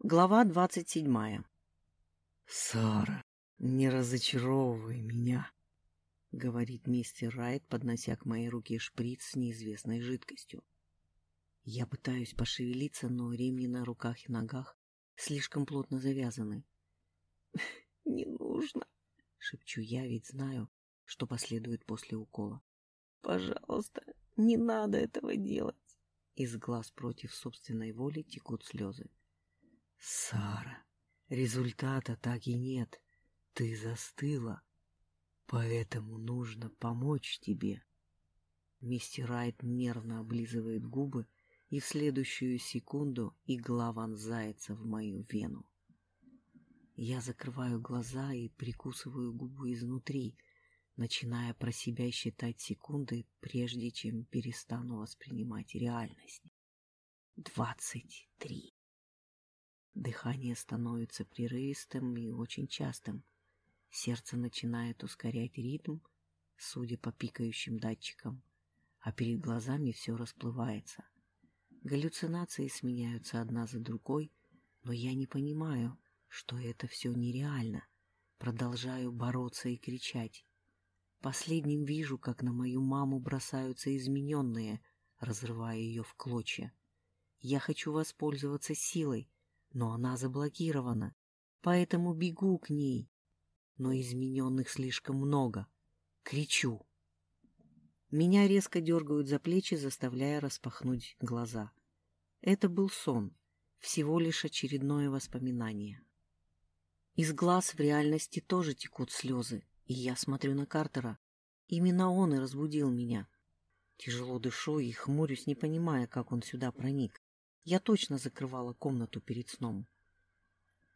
Глава двадцать седьмая. «Сара, не разочаровывай меня», — говорит мистер Райт, поднося к моей руке шприц с неизвестной жидкостью. Я пытаюсь пошевелиться, но ремни на руках и ногах слишком плотно завязаны. «Не нужно», — шепчу я, ведь знаю, что последует после укола. «Пожалуйста, не надо этого делать». Из глаз против собственной воли текут слезы. Сара, результата так и нет. Ты застыла. Поэтому нужно помочь тебе. Мистер Райт нервно облизывает губы, и в следующую секунду игла вонзается в мою вену. Я закрываю глаза и прикусываю губу изнутри, начиная про себя считать секунды, прежде чем перестану воспринимать реальность. Двадцать три. Дыхание становится прерывистым и очень частым. Сердце начинает ускорять ритм, судя по пикающим датчикам, а перед глазами все расплывается. Галлюцинации сменяются одна за другой, но я не понимаю, что это все нереально. Продолжаю бороться и кричать. Последним вижу, как на мою маму бросаются измененные, разрывая ее в клочья. Я хочу воспользоваться силой, но она заблокирована, поэтому бегу к ней. Но измененных слишком много. Кричу. Меня резко дергают за плечи, заставляя распахнуть глаза. Это был сон, всего лишь очередное воспоминание. Из глаз в реальности тоже текут слезы, и я смотрю на Картера. Именно он и разбудил меня. Тяжело дышу и хмурюсь, не понимая, как он сюда проник. Я точно закрывала комнату перед сном.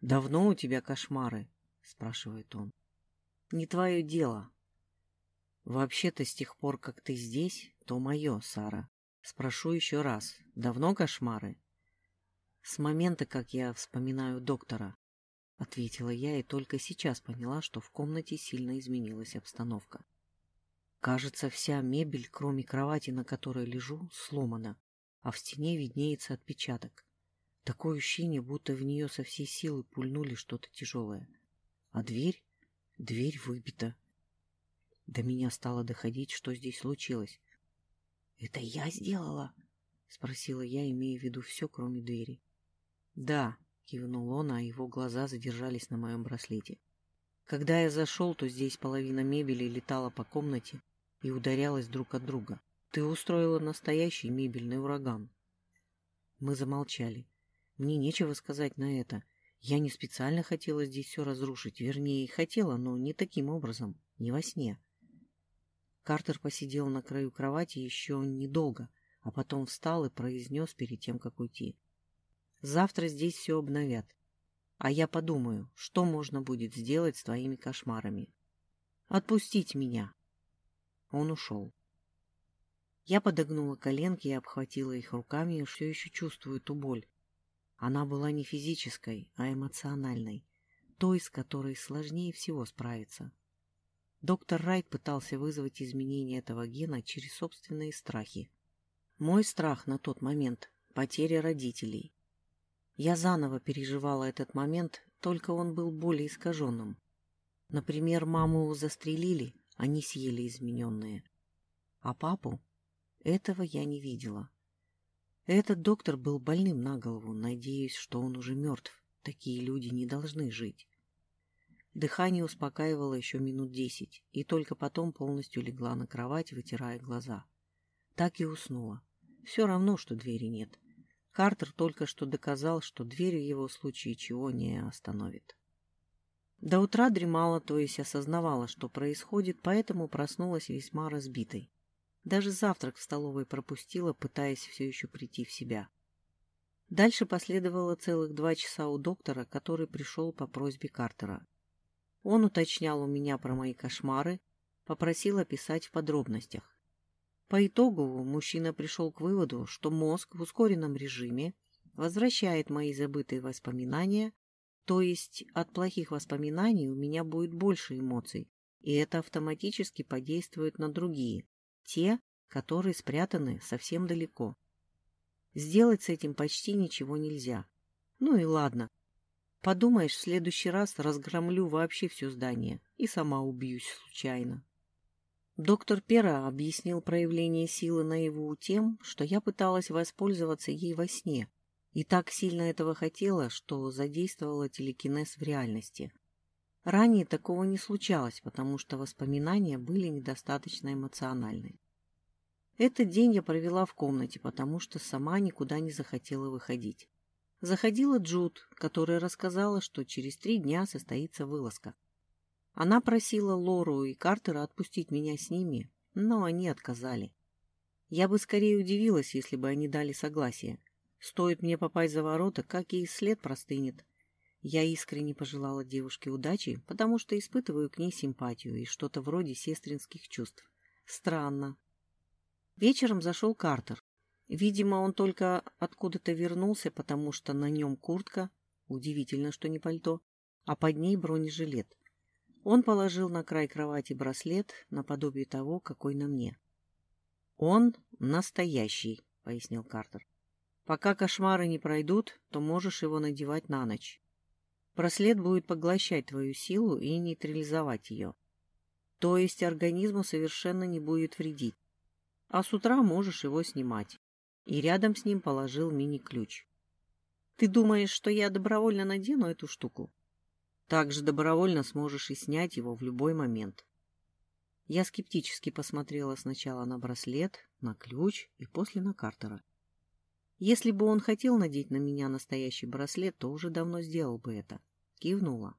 «Давно у тебя кошмары?» — спрашивает он. «Не твое дело». «Вообще-то с тех пор, как ты здесь, то мое, Сара. Спрошу еще раз. Давно кошмары?» «С момента, как я вспоминаю доктора», — ответила я и только сейчас поняла, что в комнате сильно изменилась обстановка. Кажется, вся мебель, кроме кровати, на которой лежу, сломана а в стене виднеется отпечаток. Такое ощущение, будто в нее со всей силы пульнули что-то тяжелое. А дверь? Дверь выбита. До меня стало доходить, что здесь случилось. — Это я сделала? — спросила я, имея в виду все, кроме двери. — Да, — кивнул он, а его глаза задержались на моем браслете. Когда я зашел, то здесь половина мебели летала по комнате и ударялась друг от друга. Ты устроила настоящий мебельный ураган. Мы замолчали. Мне нечего сказать на это. Я не специально хотела здесь все разрушить. Вернее, хотела, но не таким образом, не во сне. Картер посидел на краю кровати еще недолго, а потом встал и произнес перед тем, как уйти. «Завтра здесь все обновят. А я подумаю, что можно будет сделать с твоими кошмарами. Отпустить меня». Он ушел. Я подогнула коленки и обхватила их руками и все еще чувствую ту боль. Она была не физической, а эмоциональной, той, с которой сложнее всего справиться. Доктор Райт пытался вызвать изменение этого гена через собственные страхи. Мой страх на тот момент — потеря родителей. Я заново переживала этот момент, только он был более искаженным. Например, маму застрелили, они съели измененные. А папу этого я не видела. Этот доктор был больным на голову, надеясь, что он уже мертв. Такие люди не должны жить. Дыхание успокаивало еще минут десять, и только потом полностью легла на кровать, вытирая глаза. Так и уснула. Все равно, что двери нет. Картер только что доказал, что дверь в его случае чего не остановит. До утра дремала, то есть осознавала, что происходит, поэтому проснулась весьма разбитой. Даже завтрак в столовой пропустила, пытаясь все еще прийти в себя. Дальше последовало целых два часа у доктора, который пришел по просьбе Картера. Он уточнял у меня про мои кошмары, попросил описать в подробностях. По итогу мужчина пришел к выводу, что мозг в ускоренном режиме возвращает мои забытые воспоминания, то есть от плохих воспоминаний у меня будет больше эмоций, и это автоматически подействует на другие, те, которые спрятаны совсем далеко. Сделать с этим почти ничего нельзя. Ну и ладно. Подумаешь, в следующий раз разгромлю вообще все здание и сама убьюсь случайно. Доктор Пера объяснил проявление силы наяву тем, что я пыталась воспользоваться ей во сне, и так сильно этого хотела, что задействовала телекинез в реальности. Ранее такого не случалось, потому что воспоминания были недостаточно эмоциональны. Этот день я провела в комнате, потому что сама никуда не захотела выходить. Заходила Джуд, которая рассказала, что через три дня состоится вылазка. Она просила Лору и Картера отпустить меня с ними, но они отказали. Я бы скорее удивилась, если бы они дали согласие. Стоит мне попасть за ворота, как и след простынет. Я искренне пожелала девушке удачи, потому что испытываю к ней симпатию и что-то вроде сестринских чувств. Странно. Вечером зашел Картер. Видимо, он только откуда-то вернулся, потому что на нем куртка, удивительно, что не пальто, а под ней бронежилет. Он положил на край кровати браслет, наподобие того, какой на мне. «Он настоящий», — пояснил Картер. «Пока кошмары не пройдут, то можешь его надевать на ночь. Браслет будет поглощать твою силу и нейтрализовать ее. То есть организму совершенно не будет вредить. А с утра можешь его снимать и рядом с ним положил мини-ключ. «Ты думаешь, что я добровольно надену эту штуку?» «Также добровольно сможешь и снять его в любой момент». Я скептически посмотрела сначала на браслет, на ключ и после на Картера. Если бы он хотел надеть на меня настоящий браслет, то уже давно сделал бы это. Кивнула.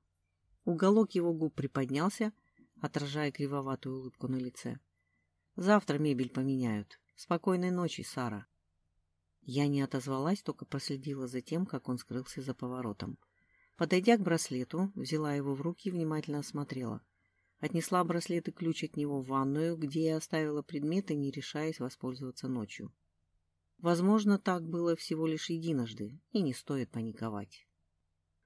Уголок его губ приподнялся, отражая кривоватую улыбку на лице. «Завтра мебель поменяют. Спокойной ночи, Сара». Я не отозвалась, только проследила за тем, как он скрылся за поворотом. Подойдя к браслету, взяла его в руки и внимательно осмотрела. Отнесла браслет и ключ от него в ванную, где я оставила предметы, не решаясь воспользоваться ночью. Возможно, так было всего лишь единожды, и не стоит паниковать.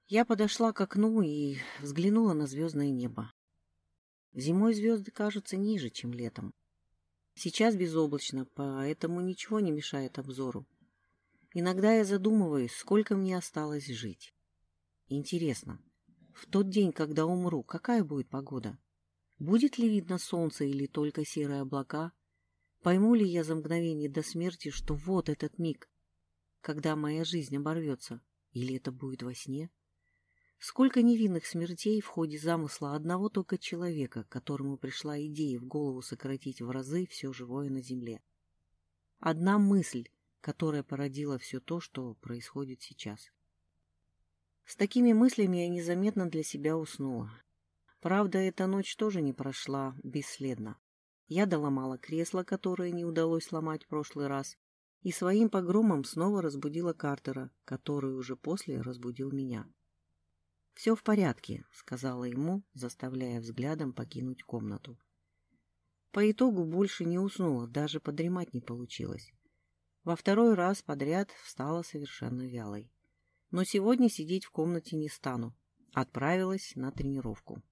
Я подошла к окну и взглянула на звездное небо. Зимой звезды кажутся ниже, чем летом. Сейчас безоблачно, поэтому ничего не мешает обзору. Иногда я задумываюсь, сколько мне осталось жить. Интересно, в тот день, когда умру, какая будет погода? Будет ли видно солнце или только серые облака? Пойму ли я за мгновение до смерти, что вот этот миг, когда моя жизнь оборвется, или это будет во сне? Сколько невинных смертей в ходе замысла одного только человека, которому пришла идея в голову сократить в разы все живое на земле. Одна мысль, которая породила все то, что происходит сейчас. С такими мыслями я незаметно для себя уснула. Правда, эта ночь тоже не прошла бесследно. Я доломала кресло, которое не удалось сломать в прошлый раз, и своим погромом снова разбудила Картера, который уже после разбудил меня. «Все в порядке», — сказала ему, заставляя взглядом покинуть комнату. По итогу больше не уснула, даже подремать не получилось. Во второй раз подряд встала совершенно вялой. Но сегодня сидеть в комнате не стану. Отправилась на тренировку.